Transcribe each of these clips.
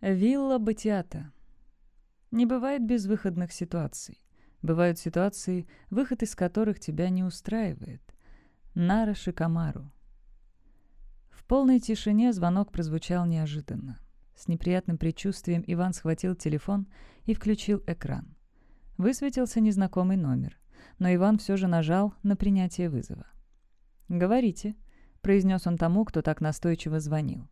Вилла Батиата. Не бывает безвыходных ситуаций. Бывают ситуации, выход из которых тебя не устраивает. Нара Шикамару. В полной тишине звонок прозвучал неожиданно. С неприятным предчувствием Иван схватил телефон и включил экран. Высветился незнакомый номер, но Иван все же нажал на принятие вызова. «Говорите», — произнес он тому, кто так настойчиво звонил.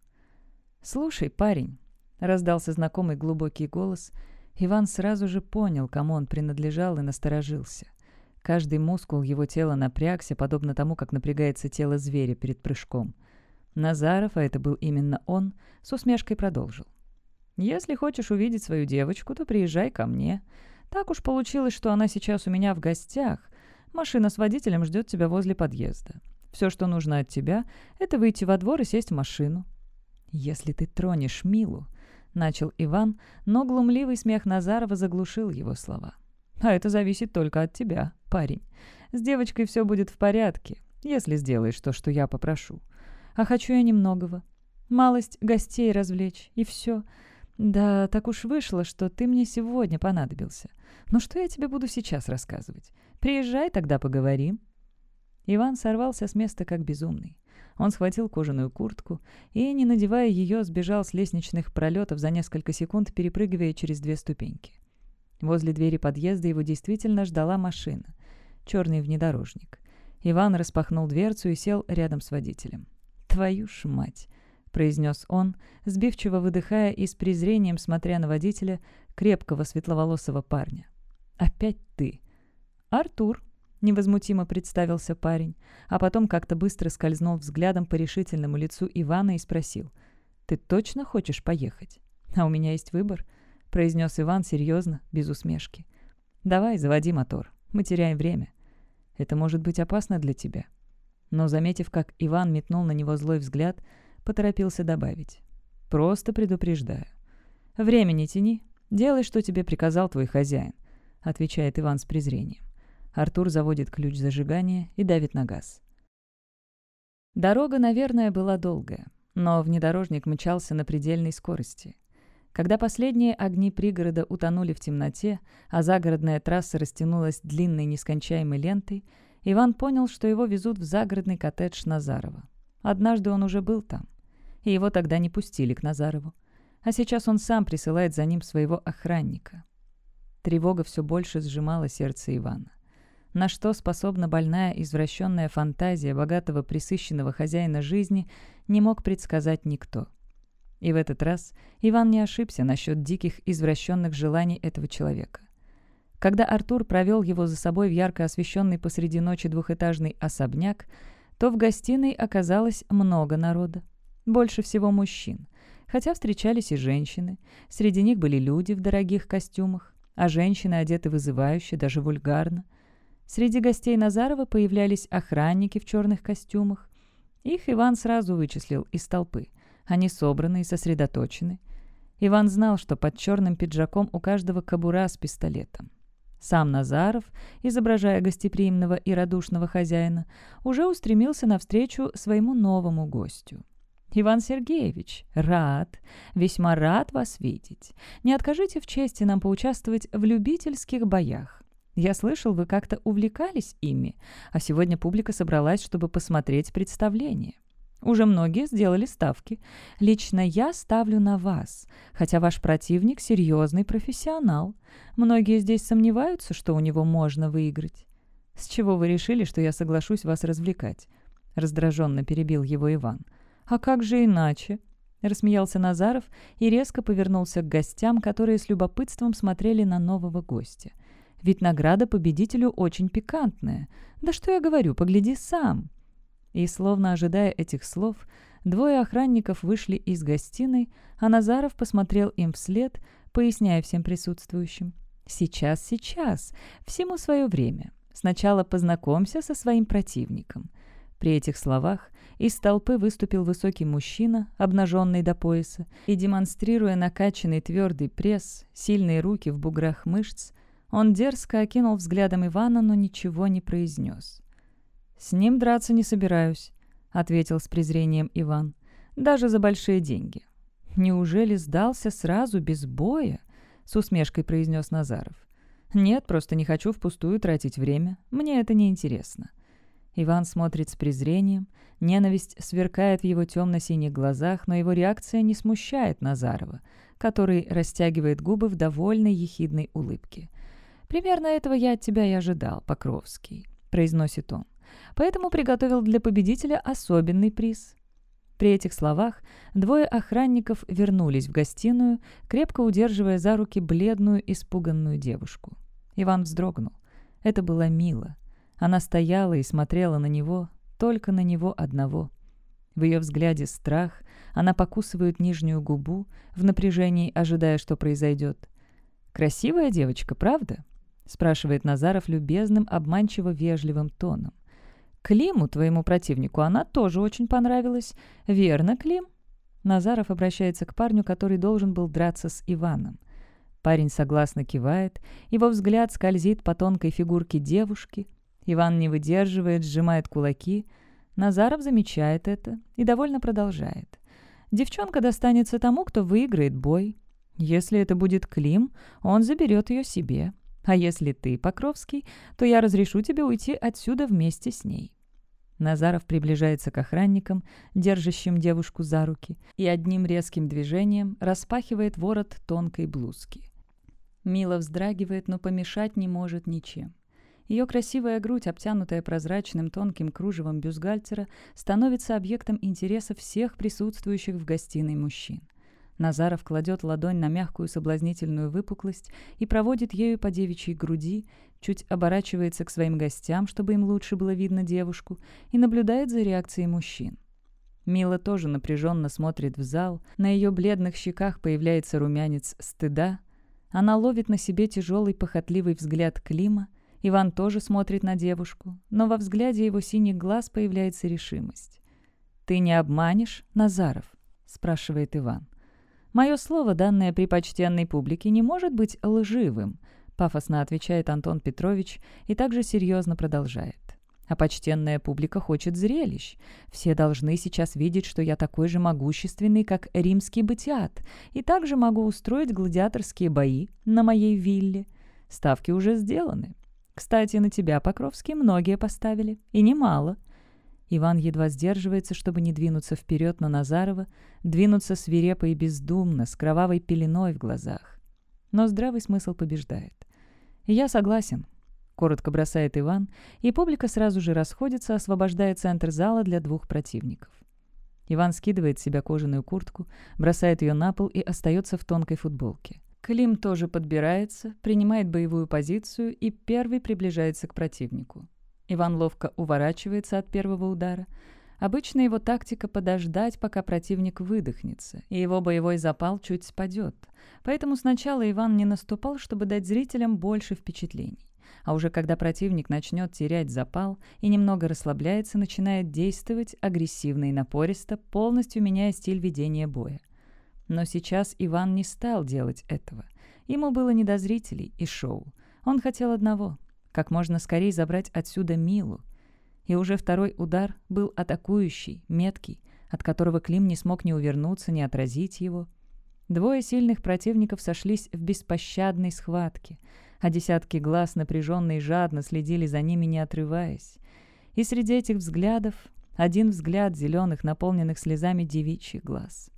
«Слушай, парень», — раздался знакомый глубокий голос. Иван сразу же понял, кому он принадлежал, и насторожился. Каждый мускул его тела напрягся, подобно тому, как напрягается тело зверя перед прыжком. Назаров, а это был именно он, с усмешкой продолжил. «Если хочешь увидеть свою девочку, то приезжай ко мне. Так уж получилось, что она сейчас у меня в гостях. Машина с водителем ждет тебя возле подъезда. Все, что нужно от тебя, это выйти во двор и сесть в машину. Если ты тронешь Милу, — начал Иван, но глумливый смех Назарова заглушил его слова. «А это зависит только от тебя, парень. С девочкой все будет в порядке, если сделаешь то, что я попрошу. А хочу я немногого. Малость гостей развлечь, и все. Да, так уж вышло, что ты мне сегодня понадобился. Но что я тебе буду сейчас рассказывать? Приезжай, тогда поговорим». Иван сорвался с места как безумный. Он схватил кожаную куртку и, не надевая ее, сбежал с лестничных пролетов за несколько секунд, перепрыгивая через две ступеньки. Возле двери подъезда его действительно ждала машина. Черный внедорожник. Иван распахнул дверцу и сел рядом с водителем. «Твою ж мать!» — произнес он, сбивчиво выдыхая и с презрением смотря на водителя крепкого светловолосого парня. «Опять ты!» «Артур!» — невозмутимо представился парень, а потом как-то быстро скользнул взглядом по решительному лицу Ивана и спросил. «Ты точно хочешь поехать?» «А у меня есть выбор», — произнес Иван серьезно, без усмешки. «Давай, заводи мотор. Мы теряем время. Это может быть опасно для тебя». Но, заметив, как Иван метнул на него злой взгляд, поторопился добавить. «Просто предупреждаю. Время не тяни. Делай, что тебе приказал твой хозяин», — отвечает Иван с презрением. Артур заводит ключ зажигания и давит на газ. Дорога, наверное, была долгая, но внедорожник мчался на предельной скорости. Когда последние огни пригорода утонули в темноте, а загородная трасса растянулась длинной нескончаемой лентой, Иван понял, что его везут в загородный коттедж Назарова. Однажды он уже был там, и его тогда не пустили к Назарову. А сейчас он сам присылает за ним своего охранника. Тревога все больше сжимала сердце Ивана. На что способна больная извращенная фантазия богатого присыщенного хозяина жизни, не мог предсказать никто. И в этот раз Иван не ошибся насчет диких извращенных желаний этого человека. Когда Артур провел его за собой в ярко освещенный посреди ночи двухэтажный особняк, то в гостиной оказалось много народа. Больше всего мужчин. Хотя встречались и женщины. Среди них были люди в дорогих костюмах, а женщины одеты вызывающе, даже вульгарно – Среди гостей Назарова появлялись охранники в черных костюмах. Их Иван сразу вычислил из толпы. Они собраны и сосредоточены. Иван знал, что под черным пиджаком у каждого кобура с пистолетом. Сам Назаров, изображая гостеприимного и радушного хозяина, уже устремился навстречу своему новому гостю. «Иван Сергеевич, рад, весьма рад вас видеть. Не откажите в чести нам поучаствовать в любительских боях. Я слышал, вы как-то увлекались ими, а сегодня публика собралась, чтобы посмотреть представление. Уже многие сделали ставки. Лично я ставлю на вас, хотя ваш противник серьезный профессионал. Многие здесь сомневаются, что у него можно выиграть. С чего вы решили, что я соглашусь вас развлекать? Раздраженно перебил его Иван. А как же иначе? Рассмеялся Назаров и резко повернулся к гостям, которые с любопытством смотрели на нового гостя. Ведь награда победителю очень пикантная. Да что я говорю, погляди сам». И, словно ожидая этих слов, двое охранников вышли из гостиной, а Назаров посмотрел им вслед, поясняя всем присутствующим. «Сейчас, сейчас. Всему свое время. Сначала познакомься со своим противником». При этих словах из толпы выступил высокий мужчина, обнаженный до пояса, и, демонстрируя накачанный твердый пресс, сильные руки в буграх мышц, он дерзко окинул взглядом Ивана, но ничего не произнес. «С ним драться не собираюсь», — ответил с презрением Иван. «Даже за большие деньги». неужели сдался сразу без боя?» — с усмешкой произнес Назаров. «Нет, просто не хочу впустую тратить время. Мне это не интересно. Иван смотрит с презрением, ненависть сверкает в его темно-синих глазах, но его реакция не смущает Назарова, который растягивает губы в довольной ехидной улыбке. «Примерно этого я от тебя и ожидал, Покровский», — произносит он. «Поэтому приготовил для победителя особенный приз». При этих словах двое охранников вернулись в гостиную, крепко удерживая за руки бледную, испуганную девушку. Иван вздрогнул. Это было мило. Она стояла и смотрела на него, только на него одного. В ее взгляде страх, она покусывает нижнюю губу, в напряжении ожидая, что произойдет. «Красивая девочка, правда?» — спрашивает Назаров любезным, обманчиво вежливым тоном. «Климу, твоему противнику, она тоже очень понравилась. Верно, Клим?» Назаров обращается к парню, который должен был драться с Иваном. Парень согласно кивает, его взгляд скользит по тонкой фигурке девушки. Иван не выдерживает, сжимает кулаки. Назаров замечает это и довольно продолжает. Девчонка достанется тому, кто выиграет бой. Если это будет Клим, он заберет ее себе. А если ты, Покровский, то я разрешу тебе уйти отсюда вместе с ней. Назаров приближается к охранникам, держащим девушку за руки, и одним резким движением распахивает ворот тонкой блузки. Мила вздрагивает, но помешать не может ничем. Ее красивая грудь, обтянутая прозрачным тонким кружевом бюстгальтера, становится объектом интереса всех присутствующих в гостиной мужчин. Назаров кладет ладонь на мягкую соблазнительную выпуклость и проводит ею по девичьей груди, чуть оборачивается к своим гостям, чтобы им лучше было видно девушку, и наблюдает за реакцией мужчин. Мила тоже напряженно смотрит в зал, на ее бледных щеках появляется румянец стыда, она ловит на себе тяжелый похотливый взгляд Клима. Иван тоже смотрит на девушку, но во взгляде его синих глаз появляется решимость. «Ты не обманешь, Назаров?» – спрашивает Иван. «Мое слово, данное при почтенной публике, не может быть лживым», – пафосно отвечает Антон Петрович и также серьезно продолжает. А почтенная публика хочет зрелищ. Все должны сейчас видеть, что я такой же могущественный, как римский батиат, и также могу устроить гладиаторские бои на моей вилле. Ставки уже сделаны. Кстати, на тебя, Покровский, многие поставили, и немало. Иван едва сдерживается, чтобы не двинуться вперед на Назарова, двинуться свирепо и бездумно, с кровавой пеленой в глазах. Но здравый смысл побеждает. я согласен, коротко бросает Иван, и публика сразу же расходится, освобождая центр зала для двух противников. Иван скидывает с себя кожаную куртку, бросает ее на пол и остается в тонкой футболке. Клим тоже подбирается, принимает боевую позицию и первый приближается к противнику. Иван ловко уворачивается от первого удара. Обычно его тактика подождать, пока противник выдохнется, и его боевой запал чуть спадет. Поэтому сначала Иван не наступал, чтобы дать зрителям больше впечатлений а уже когда противник начнет терять запал и немного расслабляется, начинает действовать агрессивно и напористо, полностью меняя стиль ведения боя. Но сейчас Иван не стал делать этого. Ему было не до зрителей и шоу. Он хотел одного — как можно скорее забрать отсюда Милу. И уже второй удар был атакующий, меткий, от которого Клим не смог ни увернуться, ни отразить его. Двое сильных противников сошлись в беспощадной схватке — а десятки глаз напряженно и жадно следили за ними, не отрываясь. И среди этих взглядов один взгляд зеленых, наполненных слезами девичьих глаз.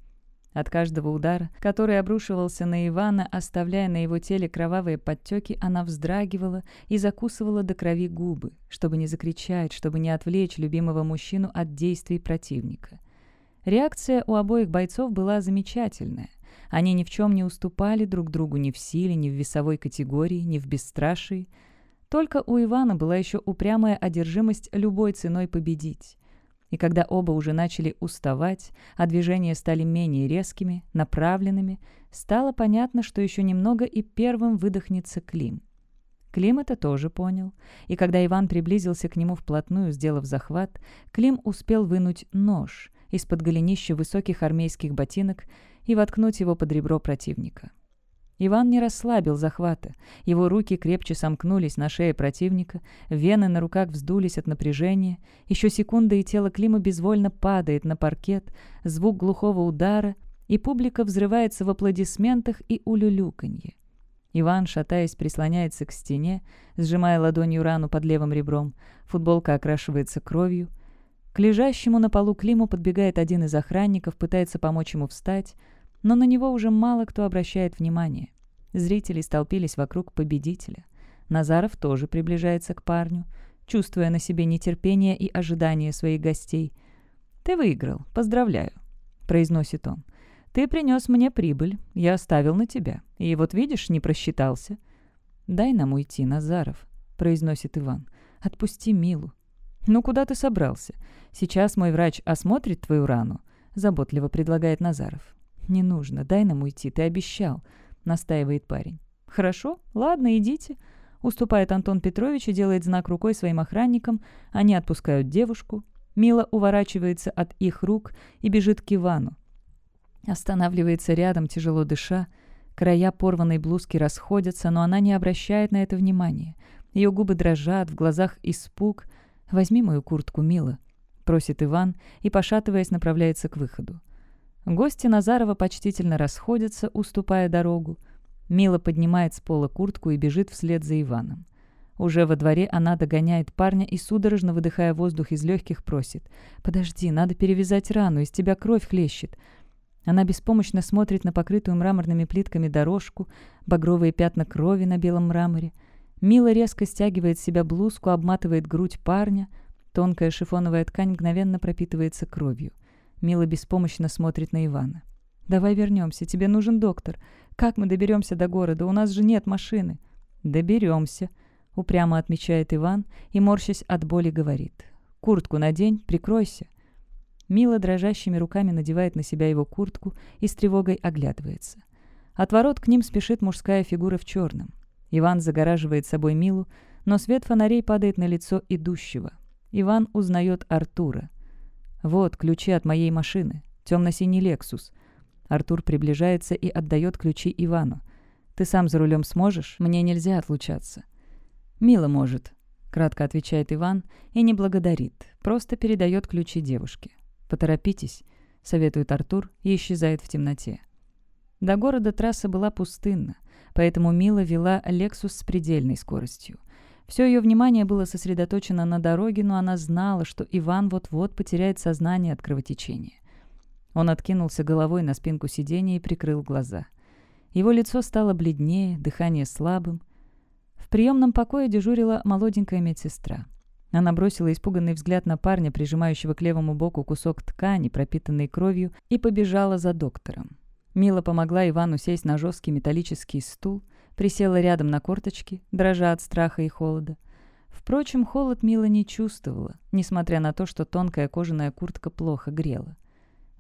От каждого удара, который обрушивался на Ивана, оставляя на его теле кровавые подтеки, она вздрагивала и закусывала до крови губы, чтобы не закричать, чтобы не отвлечь любимого мужчину от действий противника. Реакция у обоих бойцов была замечательная. Они ни в чем не уступали друг другу ни в силе, ни в весовой категории, ни в бесстрашии. Только у Ивана была еще упрямая одержимость любой ценой победить. И когда оба уже начали уставать, а движения стали менее резкими, направленными, стало понятно, что еще немного и первым выдохнется Клим. Клим это тоже понял, и когда Иван приблизился к нему вплотную, сделав захват, Клим успел вынуть нож из-под голенища высоких армейских ботинок и воткнуть его под ребро противника. Иван не расслабил захвата. Его руки крепче сомкнулись на шее противника, вены на руках вздулись от напряжения. Еще секунда, и тело Клима безвольно падает на паркет, звук глухого удара, и публика взрывается в аплодисментах и улюлюканье. Иван, шатаясь, прислоняется к стене, сжимая ладонью рану под левым ребром. Футболка окрашивается кровью. К лежащему на полу Климу подбегает один из охранников, пытается помочь ему встать, но на него уже мало кто обращает внимание. Зрители столпились вокруг победителя. Назаров тоже приближается к парню, чувствуя на себе нетерпение и ожидание своих гостей. «Ты выиграл, поздравляю», — произносит он. Ты принес мне прибыль, я оставил на тебя. И вот видишь, не просчитался». «Дай нам уйти, Назаров», — произносит Иван. «Отпусти Милу». «Ну куда ты собрался? Сейчас мой врач осмотрит твою рану», — заботливо предлагает Назаров. «Не нужно, дай нам уйти, ты обещал», — настаивает парень. «Хорошо, ладно, идите», — уступает Антон Петрович и делает знак рукой своим охранникам. Они отпускают девушку. Мила уворачивается от их рук и бежит к Ивану. Останавливается рядом, тяжело дыша. Края порванной блузки расходятся, но она не обращает на это внимания. Ее губы дрожат, в глазах испуг. «Возьми мою куртку, мила», — просит Иван и, пошатываясь, направляется к выходу. Гости Назарова почтительно расходятся, уступая дорогу. Мила поднимает с пола куртку и бежит вслед за Иваном. Уже во дворе она догоняет парня и, судорожно выдыхая воздух из легких, просит. «Подожди, надо перевязать рану, из тебя кровь хлещет». Она беспомощно смотрит на покрытую мраморными плитками дорожку, багровые пятна крови на белом мраморе. Мила резко стягивает с себя блузку, обматывает грудь парня. Тонкая шифоновая ткань мгновенно пропитывается кровью. Мила беспомощно смотрит на Ивана. «Давай вернемся, тебе нужен доктор. Как мы доберемся до города? У нас же нет машины». «Доберемся», — упрямо отмечает Иван и, морщась от боли, говорит. «Куртку надень, прикройся». Мила дрожащими руками надевает на себя его куртку и с тревогой оглядывается. От ворот к ним спешит мужская фигура в черном. Иван загораживает собой Милу, но свет фонарей падает на лицо идущего. Иван узнает Артура. «Вот ключи от моей машины. Темно-синий «Лексус». Артур приближается и отдает ключи Ивану. «Ты сам за рулем сможешь? Мне нельзя отлучаться». «Мила может», — кратко отвечает Иван и не благодарит, просто передает ключи девушке. «Поторопитесь», — советует Артур и исчезает в темноте. До города трасса была пустынна, поэтому Мила вела «Лексус» с предельной скоростью. Все ее внимание было сосредоточено на дороге, но она знала, что Иван вот-вот потеряет сознание от кровотечения. Он откинулся головой на спинку сиденья и прикрыл глаза. Его лицо стало бледнее, дыхание слабым. В приемном покое дежурила молоденькая медсестра. Она бросила испуганный взгляд на парня, прижимающего к левому боку кусок ткани, пропитанный кровью, и побежала за доктором. Мила помогла Ивану сесть на жесткий металлический стул, присела рядом на корточки, дрожа от страха и холода. Впрочем, холод Мила не чувствовала, несмотря на то, что тонкая кожаная куртка плохо грела.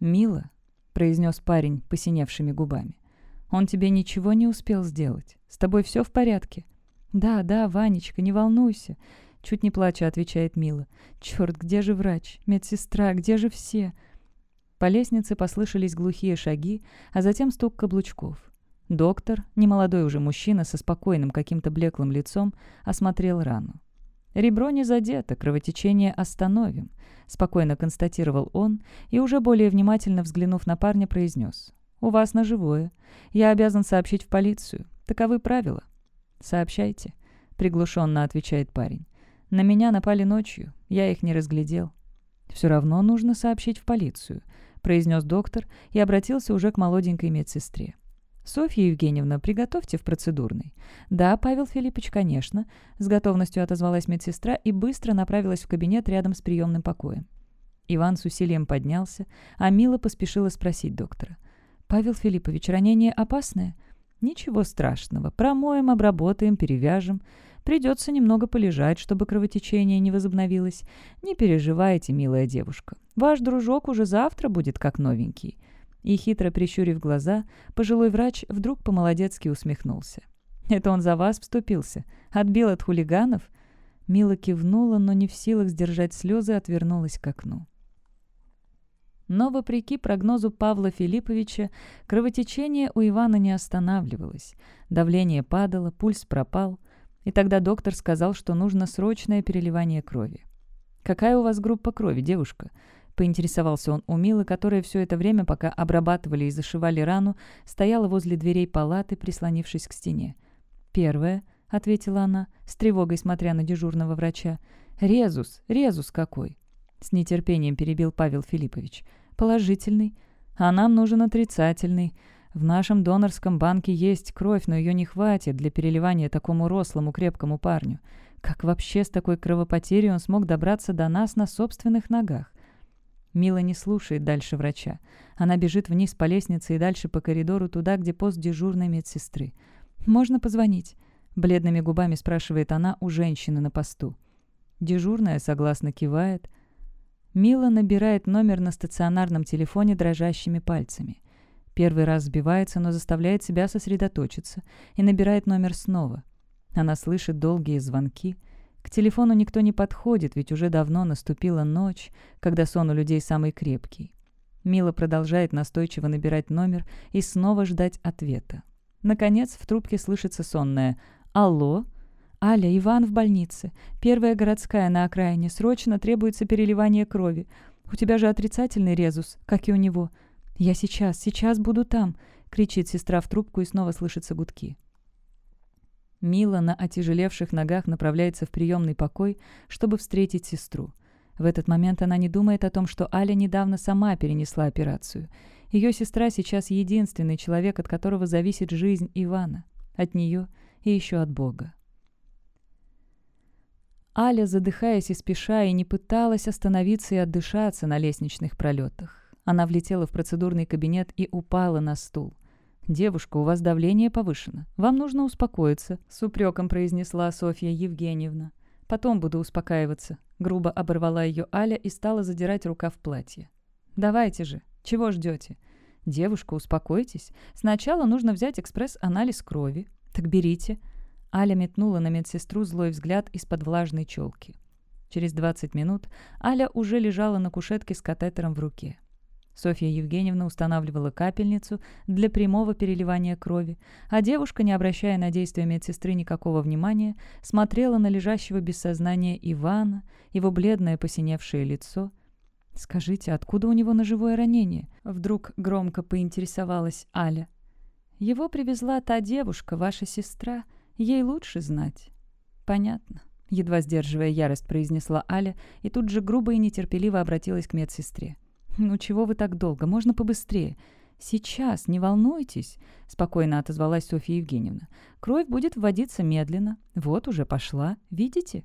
«Мила», — произнес парень посиневшими губами, — «он тебе ничего не успел сделать. С тобой все в порядке?» «Да, да, Ванечка, не волнуйся. Чуть не плача, отвечает Мила. «Черт, где же врач? Медсестра, где же все?» По лестнице послышались глухие шаги, а затем стук каблучков. Доктор, немолодой уже мужчина со спокойным каким-то блеклым лицом, осмотрел рану. «Ребро не задето, кровотечение остановим», — спокойно констатировал он и, уже более внимательно взглянув на парня, произнес. «У вас ножевое. Я обязан сообщить в полицию. Таковы правила». «Сообщайте», — приглушенно отвечает парень. На меня напали ночью, я их не разглядел. «Все равно нужно сообщить в полицию», — произнес доктор и обратился уже к молоденькой медсестре. «Софья Евгеньевна, приготовьте в процедурной». «Да, Павел Филиппович, конечно», — с готовностью отозвалась медсестра и быстро направилась в кабинет рядом с приемным покоем. Иван с усилием поднялся, а Мила поспешила спросить доктора. «Павел Филиппович, ранение опасное?» «Ничего страшного. Промоем, обработаем, перевяжем. Придется немного полежать, чтобы кровотечение не возобновилось. Не переживайте, милая девушка. Ваш дружок уже завтра будет как новенький». И хитро прищурив глаза, пожилой врач вдруг по-молодецки усмехнулся. «Это он за вас вступился? Отбил от хулиганов?» Мила кивнула, но не в силах сдержать слезы, отвернулась к окну. Но, вопреки прогнозу Павла Филипповича, кровотечение у Ивана не останавливалось. Давление падало, пульс пропал. И тогда доктор сказал, что нужно срочное переливание крови. «Какая у вас группа крови, девушка?» Поинтересовался он у Милы, которая все это время, пока обрабатывали и зашивали рану, стояла возле дверей палаты, прислонившись к стене. «Первое», — ответила она, с тревогой смотря на дежурного врача. «Резус, резус какой!» С нетерпением перебил Павел Филиппович. «Положительный. А нам нужен отрицательный. В нашем донорском банке есть кровь, но ее не хватит для переливания такому рослому, крепкому парню. Как вообще с такой кровопотерей он смог добраться до нас на собственных ногах? Мила не слушает дальше врача. Она бежит вниз по лестнице и дальше по коридору туда, где пост дежурной медсестры. «Можно позвонить?» Бледными губами спрашивает она у женщины на посту. Дежурная согласно кивает. Мила набирает номер на стационарном телефоне дрожащими пальцами. Первый раз сбивается, но заставляет себя сосредоточиться и набирает номер снова. Она слышит долгие звонки. К телефону никто не подходит, ведь уже давно наступила ночь, когда сон у людей самый крепкий. Мила продолжает настойчиво набирать номер и снова ждать ответа. Наконец в трубке слышится сонное «Алло?» «Аля, Иван в больнице. Первая городская на окраине. Срочно требуется переливание крови. У тебя же отрицательный резус, как и у него. «Я сейчас, сейчас буду там!» — кричит сестра в трубку и снова слышатся гудки. Мила на отяжелевших ногах направляется в приемный покой, чтобы встретить сестру. В этот момент она не думает о том, что Аля недавно сама перенесла операцию. Ее сестра сейчас единственный человек, от которого зависит жизнь Ивана. От нее и еще от Бога. Аля, задыхаясь и спеша, и не пыталась остановиться и отдышаться на лестничных пролетах. Она влетела в процедурный кабинет и упала на стул. «Девушка, у вас давление повышено. Вам нужно успокоиться», — с упреком произнесла Софья Евгеньевна. «Потом буду успокаиваться», — грубо оборвала ее Аля и стала задирать рука в платье. «Давайте же. Чего ждете?» «Девушка, успокойтесь. Сначала нужно взять экспресс-анализ крови. Так берите». Аля метнула на медсестру злой взгляд из-под влажной челки. Через 20 минут Аля уже лежала на кушетке с катетером в руке. Софья Евгеньевна устанавливала капельницу для прямого переливания крови, а девушка, не обращая на действия медсестры никакого внимания, смотрела на лежащего без сознания Ивана, его бледное посиневшее лицо. «Скажите, откуда у него ножевое ранение?» Вдруг громко поинтересовалась Аля. «Его привезла та девушка, ваша сестра. Ей лучше знать». «Понятно», — едва сдерживая ярость, произнесла Аля и тут же грубо и нетерпеливо обратилась к медсестре. «Ну чего вы так долго? Можно побыстрее?» «Сейчас, не волнуйтесь», — спокойно отозвалась Софья Евгеньевна. «Кровь будет вводиться медленно. Вот уже пошла. Видите?»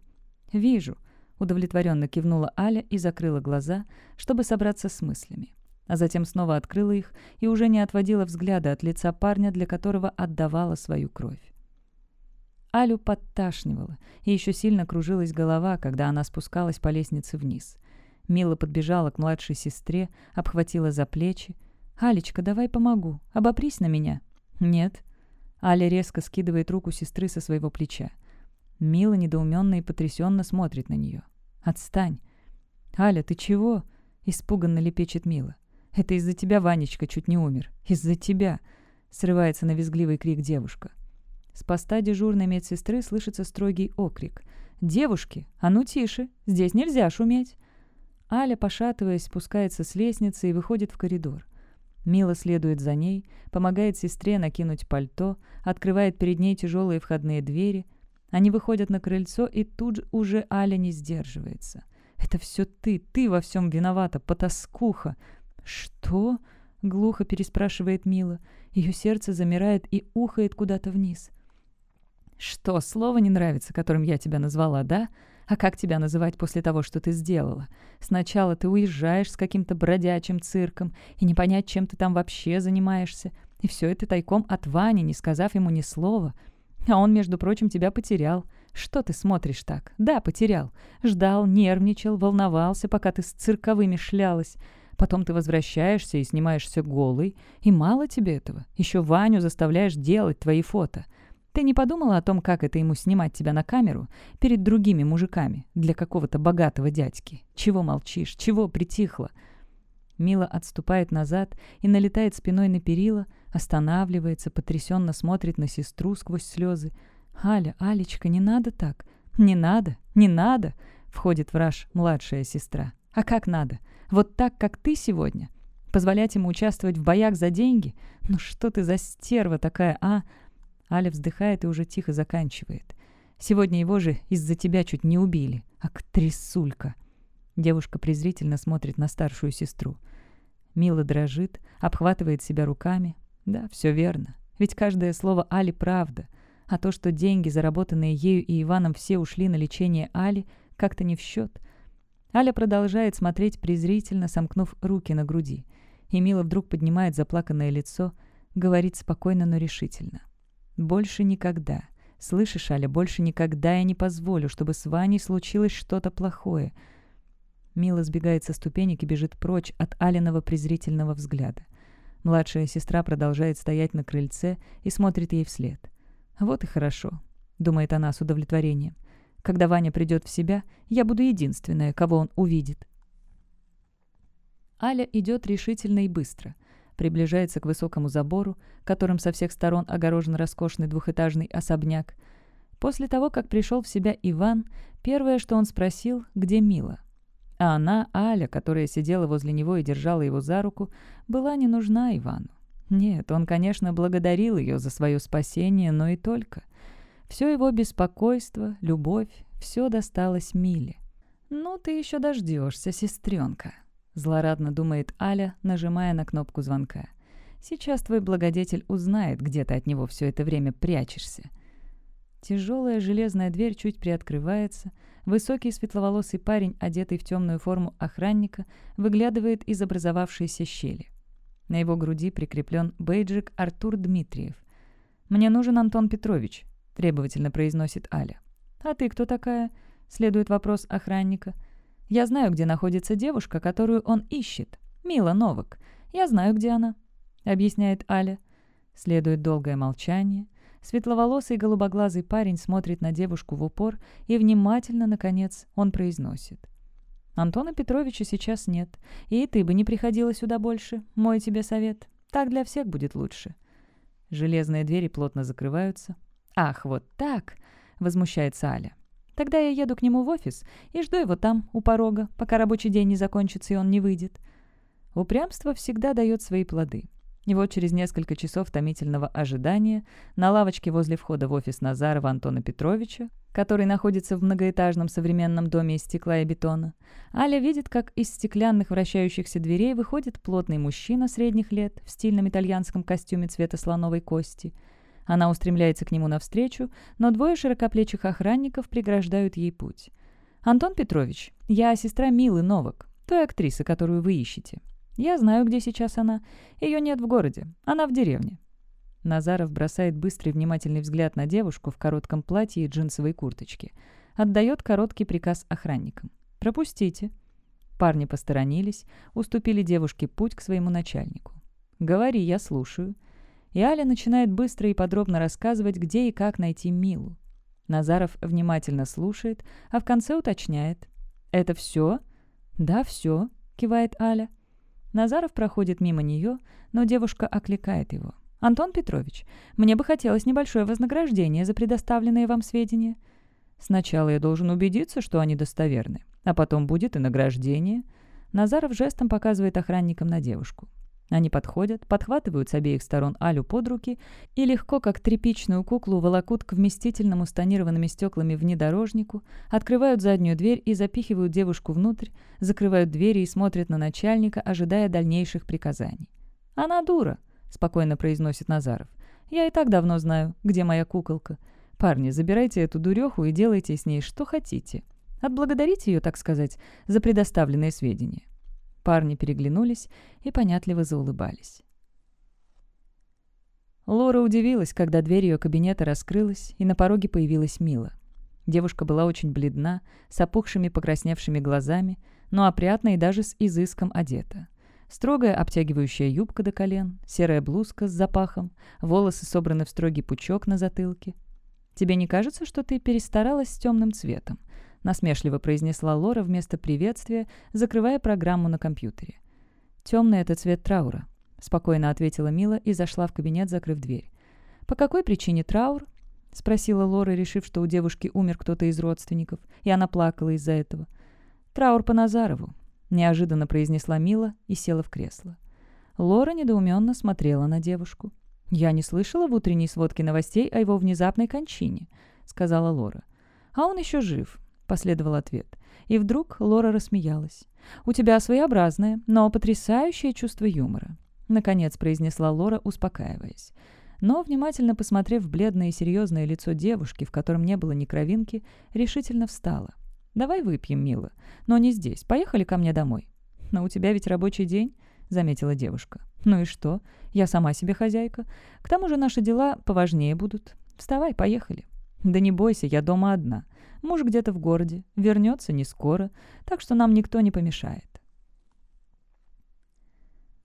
«Вижу», — удовлетворенно кивнула Аля и закрыла глаза, чтобы собраться с мыслями. А затем снова открыла их и уже не отводила взгляда от лица парня, для которого отдавала свою кровь. Алю подташнивала, и еще сильно кружилась голова, когда она спускалась по лестнице вниз. Мила подбежала к младшей сестре, обхватила за плечи. «Алечка, давай помогу. Обопрись на меня». «Нет». Аля резко скидывает руку сестры со своего плеча. Мила недоуменно и потрясенно смотрит на нее. «Отстань». «Аля, ты чего?» — испуганно лепечет Мила. «Это из-за тебя Ванечка чуть не умер. Из-за тебя!» — срывается на визгливый крик девушка. С поста дежурной медсестры слышится строгий окрик. «Девушки, а ну тише! Здесь нельзя шуметь!» Аля, пошатываясь, спускается с лестницы и выходит в коридор. Мила следует за ней, помогает сестре накинуть пальто, открывает перед ней тяжелые входные двери. Они выходят на крыльцо, и тут уже Аля не сдерживается. «Это все ты, ты во всем виновата, потаскуха!» «Что?» — глухо переспрашивает Мила. Ее сердце замирает и ухает куда-то вниз. «Что, слово не нравится, которым я тебя назвала, да?» А как тебя называть после того, что ты сделала? Сначала ты уезжаешь с каким-то бродячим цирком, и не понять, чем ты там вообще занимаешься. И все это тайком от Вани, не сказав ему ни слова. А он, между прочим, тебя потерял. Что ты смотришь так? Да, потерял. Ждал, нервничал, волновался, пока ты с цирковыми шлялась. Потом ты возвращаешься и снимаешься голый. И мало тебе этого. Еще Ваню заставляешь делать твои фото. Ты не подумала о том, как это ему снимать тебя на камеру перед другими мужиками для какого-то богатого дядьки? Чего молчишь? Чего притихла?» Мила отступает назад и налетает спиной на перила, останавливается, потрясенно смотрит на сестру сквозь слезы. «Аля, Алечка, не надо так! Не надо! Не надо!» — входит враж младшая сестра. А как надо? Вот так, как ты сегодня? Позволять ему участвовать в боях за деньги? Ну что ты за стерва такая, а?» Аля вздыхает и уже тихо заканчивает. «Сегодня его же из-за тебя чуть не убили. Актрисулька!» Девушка презрительно смотрит на старшую сестру. Мила дрожит, обхватывает себя руками. Да, все верно. Ведь каждое слово Али правда. А то, что деньги, заработанные ею и Иваном, все ушли на лечение Али, как-то не в счет. Аля продолжает смотреть презрительно, сомкнув руки на груди. И Мила вдруг поднимает заплаканное лицо, говорит спокойно, но решительно. «Больше никогда. Слышишь, Аля, больше никогда я не позволю, чтобы с Ваней случилось что-то плохое». Мила сбегает со ступенек и бежит прочь от Алиного презрительного взгляда. Младшая сестра продолжает стоять на крыльце и смотрит ей вслед. «Вот и хорошо», — думает она с удовлетворением. «Когда Ваня придет в себя, я буду единственная, кого он увидит». Аля идет решительно и быстро. Приближается к высокому забору, которым со всех сторон огорожен роскошный двухэтажный особняк. После того, как пришел в себя Иван, первое, что он спросил, где Мила. А она, Аля, которая сидела возле него и держала его за руку, была не нужна Ивану. Нет, он, конечно, благодарил ее за свое спасение, но и только. Все его беспокойство, любовь, все досталось Миле. «Ну, ты еще дождешься, сестренка», — злорадно думает Аля, нажимая на кнопку звонка. «Сейчас твой благодетель узнает, где ты от него все это время прячешься». Тяжелая железная дверь чуть приоткрывается. Высокий светловолосый парень, одетый в темную форму охранника, выглядывает из образовавшейся щели. На его груди прикреплен бейджик Артур Дмитриев. «Мне нужен Антон Петрович», — требовательно произносит Аля. «А ты кто такая?» — следует вопрос охранника. «Я знаю, где находится девушка, которую он ищет. Мила Новак. Я знаю, где она», — объясняет Аля. Следует долгое молчание. Светловолосый голубоглазый парень смотрит на девушку в упор и внимательно, наконец, он произносит. «Антона Петровича сейчас нет, и ты бы не приходила сюда больше, мой тебе совет. Так для всех будет лучше». Железные двери плотно закрываются. «Ах, вот так!» — возмущается Аля. «Тогда я еду к нему в офис и жду его там, у порога, пока рабочий день не закончится и он не выйдет». Упрямство всегда дает свои плоды. И вот через несколько часов томительного ожидания на лавочке возле входа в офис Назарова Антона Петровича, который находится в многоэтажном современном доме из стекла и бетона, Аля видит, как из стеклянных вращающихся дверей выходит плотный мужчина средних лет в стильном итальянском костюме цвета слоновой кости. Она устремляется к нему навстречу, но двое широкоплечих охранников преграждают ей путь. «Антон Петрович, я сестра Милы Новак, той актрисы, которую вы ищете. Я знаю, где сейчас она. Ее нет в городе. Она в деревне». Назаров бросает быстрый внимательный взгляд на девушку в коротком платье и джинсовой курточке. Отдает короткий приказ охранникам. «Пропустите». Парни посторонились, уступили девушке путь к своему начальнику. «Говори, я слушаю». И Аля начинает быстро и подробно рассказывать, где и как найти Милу. Назаров внимательно слушает, а в конце уточняет. «Это все?» «Да, все», — кивает Аля. Назаров проходит мимо нее, но девушка окликает его. «Антон Петрович, мне бы хотелось небольшое вознаграждение за предоставленные вам сведения». «Сначала я должен убедиться, что они достоверны, а потом будет и награждение». Назаров жестом показывает охранникам на девушку. Они подходят, подхватывают с обеих сторон Алю под руки и легко, как тряпичную куклу, волокут к вместительному с тонированными стеклами внедорожнику, открывают заднюю дверь и запихивают девушку внутрь, закрывают двери и смотрят на начальника, ожидая дальнейших приказаний. «Она дура», — спокойно произносит Назаров. «Я и так давно знаю, где моя куколка. Парни, забирайте эту дуреху и делайте с ней что хотите. Отблагодарите ее, так сказать, за предоставленные сведения». Парни переглянулись и понятливо заулыбались. Лора удивилась, когда дверь ее кабинета раскрылась, и на пороге появилась Мила. Девушка была очень бледна, с опухшими покрасневшими глазами, но опрятна и даже с изыском одета. Строгая обтягивающая юбка до колен, серая блузка с запахом, волосы собраны в строгий пучок на затылке. «Тебе не кажется, что ты перестаралась с темным цветом?» Насмешливо произнесла Лора вместо приветствия, закрывая программу на компьютере. «Темный — это цвет траура», — спокойно ответила Мила и зашла в кабинет, закрыв дверь. «По какой причине траур?» — спросила Лора, решив, что у девушки умер кто-то из родственников, и она плакала из-за этого. «Траур по Назарову», — неожиданно произнесла Мила и села в кресло. Лора недоуменно смотрела на девушку. «Я не слышала в утренней сводке новостей о его внезапной кончине», — сказала Лора. «А он еще жив», — последовал ответ. И вдруг Лора рассмеялась. «У тебя своеобразное, но потрясающее чувство юмора», — наконец произнесла Лора, успокаиваясь. Но, внимательно посмотрев в бледное и серьезное лицо девушки, в котором не было ни кровинки, решительно встала. «Давай выпьем, мило. Но не здесь. Поехали ко мне домой». «Но у тебя ведь рабочий день», — заметила девушка. «Ну и что? Я сама себе хозяйка. К тому же наши дела поважнее будут. Вставай, поехали». «Да не бойся, я дома одна. Муж где-то в городе. Вернется не скоро, так что нам никто не помешает».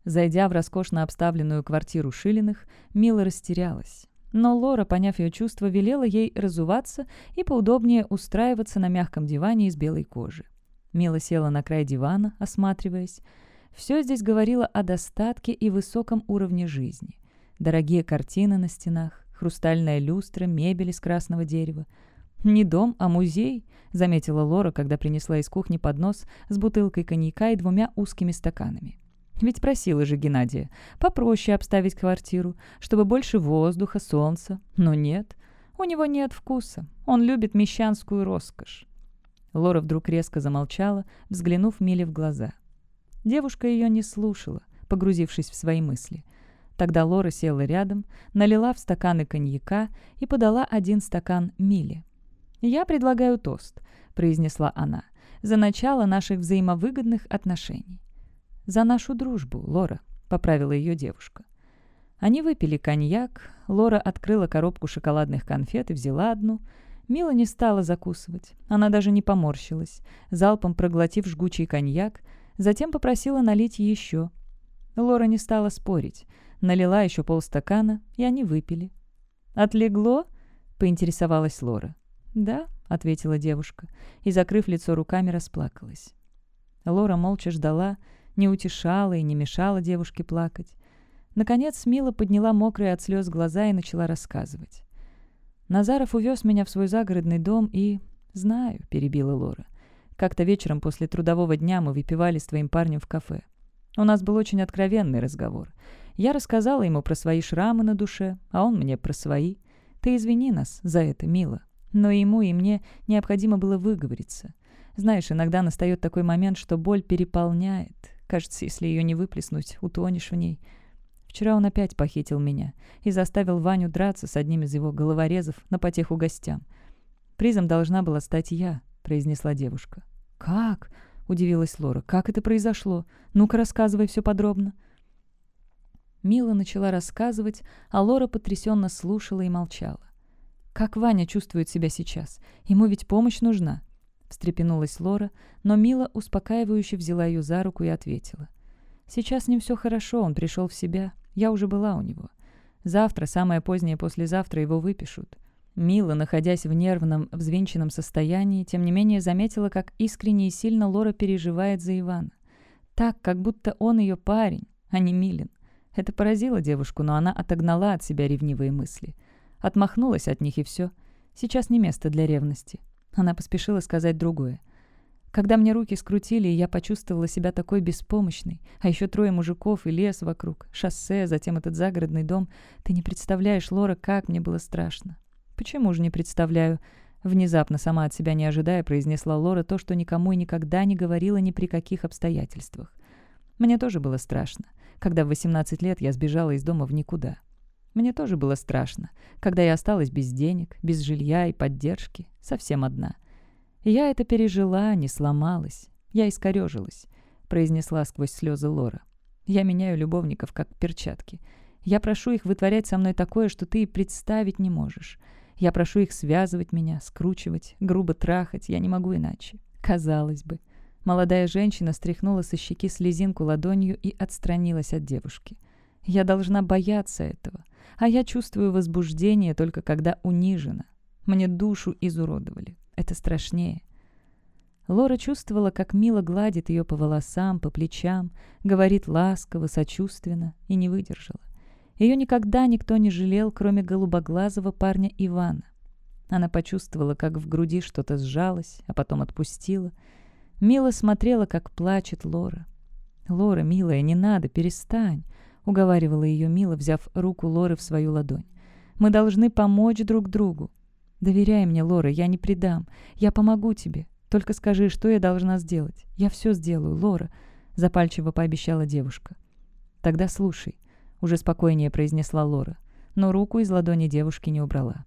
Зайдя в роскошно обставленную квартиру Шилиных, Мила растерялась. Но Лора, поняв ее чувства, велела ей разуваться и поудобнее устраиваться на мягком диване из белой кожи. Мила села на край дивана, осматриваясь. Все здесь говорило о достатке и высоком уровне жизни. Дорогие картины на стенах, хрустальная люстра, мебель из красного дерева. «Не дом, а музей», — заметила Лора, когда принесла из кухни поднос с бутылкой коньяка и двумя узкими стаканами. Ведь просила же Геннадия попроще обставить квартиру, чтобы больше воздуха, солнца. Но нет, у него нет вкуса. Он любит мещанскую роскошь. Лора вдруг резко замолчала, взглянув Миле в глаза. Девушка ее не слушала, погрузившись в свои мысли. Тогда Лора села рядом, налила в стаканы коньяка и подала один стакан Миле. «Я предлагаю тост», — произнесла она, — «за начало наших взаимовыгодных отношений». «За нашу дружбу, Лора», — поправила ее девушка. Они выпили коньяк, Лора открыла коробку шоколадных конфет и взяла одну. Мила не стала закусывать, она даже не поморщилась, залпом проглотив жгучий коньяк, затем попросила налить еще. Лора не стала спорить, налила еще полстакана, и они выпили. «Отлегло?» — поинтересовалась Лора. «Да», — ответила девушка, и, закрыв лицо руками, расплакалась. Лора молча ждала, не утешала и не мешала девушке плакать. Наконец Мила подняла мокрые от слез глаза и начала рассказывать. «Назаров увез меня в свой загородный дом и...» «Знаю», — перебила Лора. «Как-то вечером после трудового дня мы выпивали с твоим парнем в кафе. У нас был очень откровенный разговор. Я рассказала ему про свои шрамы на душе, а он мне про свои. Ты извини нас за это, Мила. Но ему и мне необходимо было выговориться. Знаешь, иногда настает такой момент, что боль переполняет. Кажется, если ее не выплеснуть, утонешь в ней. Вчера он опять похитил меня и заставил Ваню драться с одним из его головорезов на потеху гостям. «Призом должна была стать я», — произнесла девушка. «Как?» — удивилась Лора. «Как это произошло? Ну-ка, рассказывай все подробно». Мила начала рассказывать, а Лора потрясенно слушала и молчала. «Как Ваня чувствует себя сейчас? Ему ведь помощь нужна встрепенулась Лора, но Мила успокаивающе взяла ее за руку и ответила. «Сейчас с ним все хорошо, он пришел в себя. Я уже была у него. Завтра, самое позднее послезавтра, его выпишут». Мила, находясь в нервном, взвинченном состоянии, тем не менее заметила, как искренне и сильно Лора переживает за Ивана. Так, как будто он ее парень, а не Милин. Это поразило девушку, но она отогнала от себя ревнивые мысли. Отмахнулась от них и все. Сейчас не место для ревности. Она поспешила сказать другое. Когда мне руки скрутили, я почувствовала себя такой беспомощной, а еще трое мужиков и лес вокруг, шоссе, затем этот загородный дом. Ты не представляешь, Лора, как мне было страшно. Почему же не представляю? Внезапно, сама от себя не ожидая, произнесла Лора то, что никому и никогда не говорила ни при каких обстоятельствах. Мне тоже было страшно, когда в 18 лет я сбежала из дома в никуда. Мне тоже было страшно, когда я осталась без денег, без жилья и поддержки, совсем одна. я это пережила, не сломалась. Я искорежилась, произнесла сквозь слезы Лора. Я меняю любовников, как перчатки. Я прошу их вытворять со мной такое, что ты и представить не можешь. Я прошу их связывать меня, скручивать, грубо трахать. Я не могу иначе. Казалось бы. Молодая женщина стряхнула со щеки слезинку ладонью и отстранилась от девушки. Я должна бояться этого. А я чувствую возбуждение только когда унижена. Мне душу изуродовали. Это страшнее. Лора чувствовала, как мило гладит ее по волосам, по плечам, говорит ласково, сочувственно и не выдержала. Ее никогда никто не жалел, кроме голубоглазого парня Ивана. Она почувствовала, как в груди что-то сжалось, а потом отпустила. Мила смотрела, как плачет Лора. «Лора, милая, не надо, перестань», — уговаривала ее Мила, взяв руку Лоры в свою ладонь. «Мы должны помочь друг другу. Доверяй мне, Лора, я не предам. Я помогу тебе. Только скажи, что я должна сделать. Я все сделаю, Лора», — запальчиво пообещала девушка. «Тогда слушай», — уже спокойнее произнесла Лора, но руку из ладони девушки не убрала.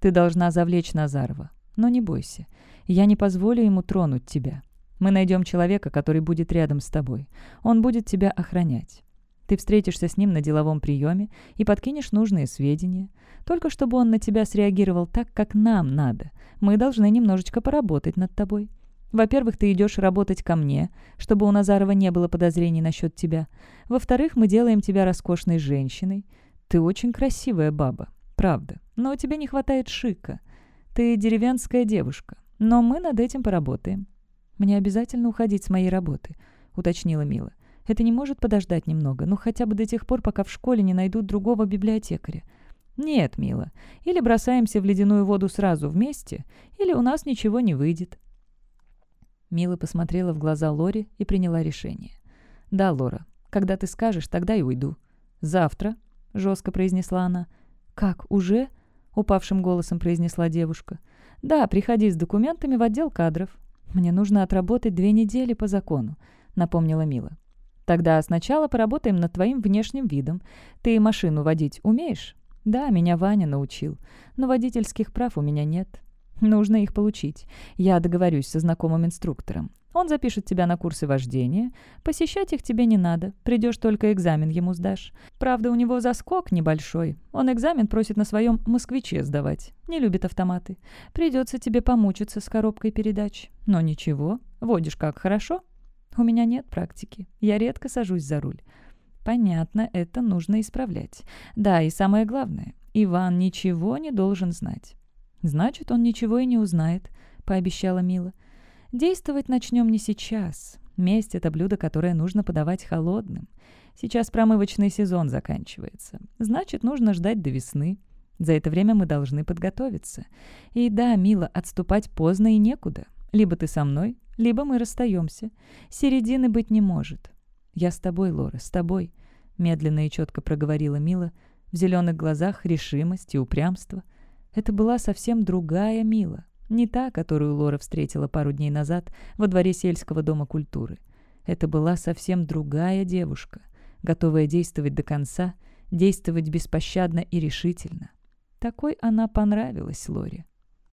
«Ты должна завлечь Назарова. Но не бойся. Я не позволю ему тронуть тебя. Мы найдем человека, который будет рядом с тобой. Он будет тебя охранять. Ты встретишься с ним на деловом приеме и подкинешь нужные сведения. Только чтобы он на тебя среагировал так, как нам надо. Мы должны немножечко поработать над тобой. Во-первых, ты идешь работать ко мне, чтобы у Назарова не было подозрений насчет тебя. Во-вторых, мы делаем тебя роскошной женщиной. Ты очень красивая баба, правда, но у тебя не хватает шика. Ты деревенская девушка, но мы над этим поработаем. «Мне обязательно уходить с моей работы», — уточнила Мила. «Это не может подождать немного, ну хотя бы до тех пор, пока в школе не найдут другого библиотекаря». «Нет, Мила, или бросаемся в ледяную воду сразу вместе, или у нас ничего не выйдет». Мила посмотрела в глаза Лори и приняла решение. «Да, Лора, когда ты скажешь, тогда и уйду». «Завтра», — жестко произнесла она. «Как, уже?» — упавшим голосом произнесла девушка. «Да, приходи с документами в отдел кадров. «Мне нужно отработать две недели по закону», — напомнила Мила. «Тогда сначала поработаем над твоим внешним видом. Ты машину водить умеешь?» «Да, меня Ваня научил. Но водительских прав у меня нет. Нужно их получить. Я договорюсь со знакомым инструктором. Он запишет тебя на курсы вождения. Посещать их тебе не надо. Придешь только экзамен ему сдашь. Правда, у него заскок небольшой. Он экзамен просит на своем «Москвиче» сдавать. Не любит автоматы. Придется тебе помучиться с коробкой передач. Но ничего. Водишь как хорошо. У меня нет практики. Я редко сажусь за руль. Понятно, это нужно исправлять. Да, и самое главное. Иван ничего не должен знать. Значит, он ничего и не узнает, пообещала Мила. Действовать начнем не сейчас. Месть — это блюдо, которое нужно подавать холодным. Сейчас промывочный сезон заканчивается. Значит, нужно ждать до весны. За это время мы должны подготовиться. И да, мило, отступать поздно и некуда. Либо ты со мной, либо мы расстаемся. Середины быть не может. Я с тобой, Лора, с тобой, — медленно и четко проговорила Мила. В зеленых глазах решимость и упрямство. Это была совсем другая Мила. Не та, которую Лора встретила пару дней назад во дворе сельского дома культуры. Это была совсем другая девушка, готовая действовать до конца, действовать беспощадно и решительно. Такой она понравилась Лоре.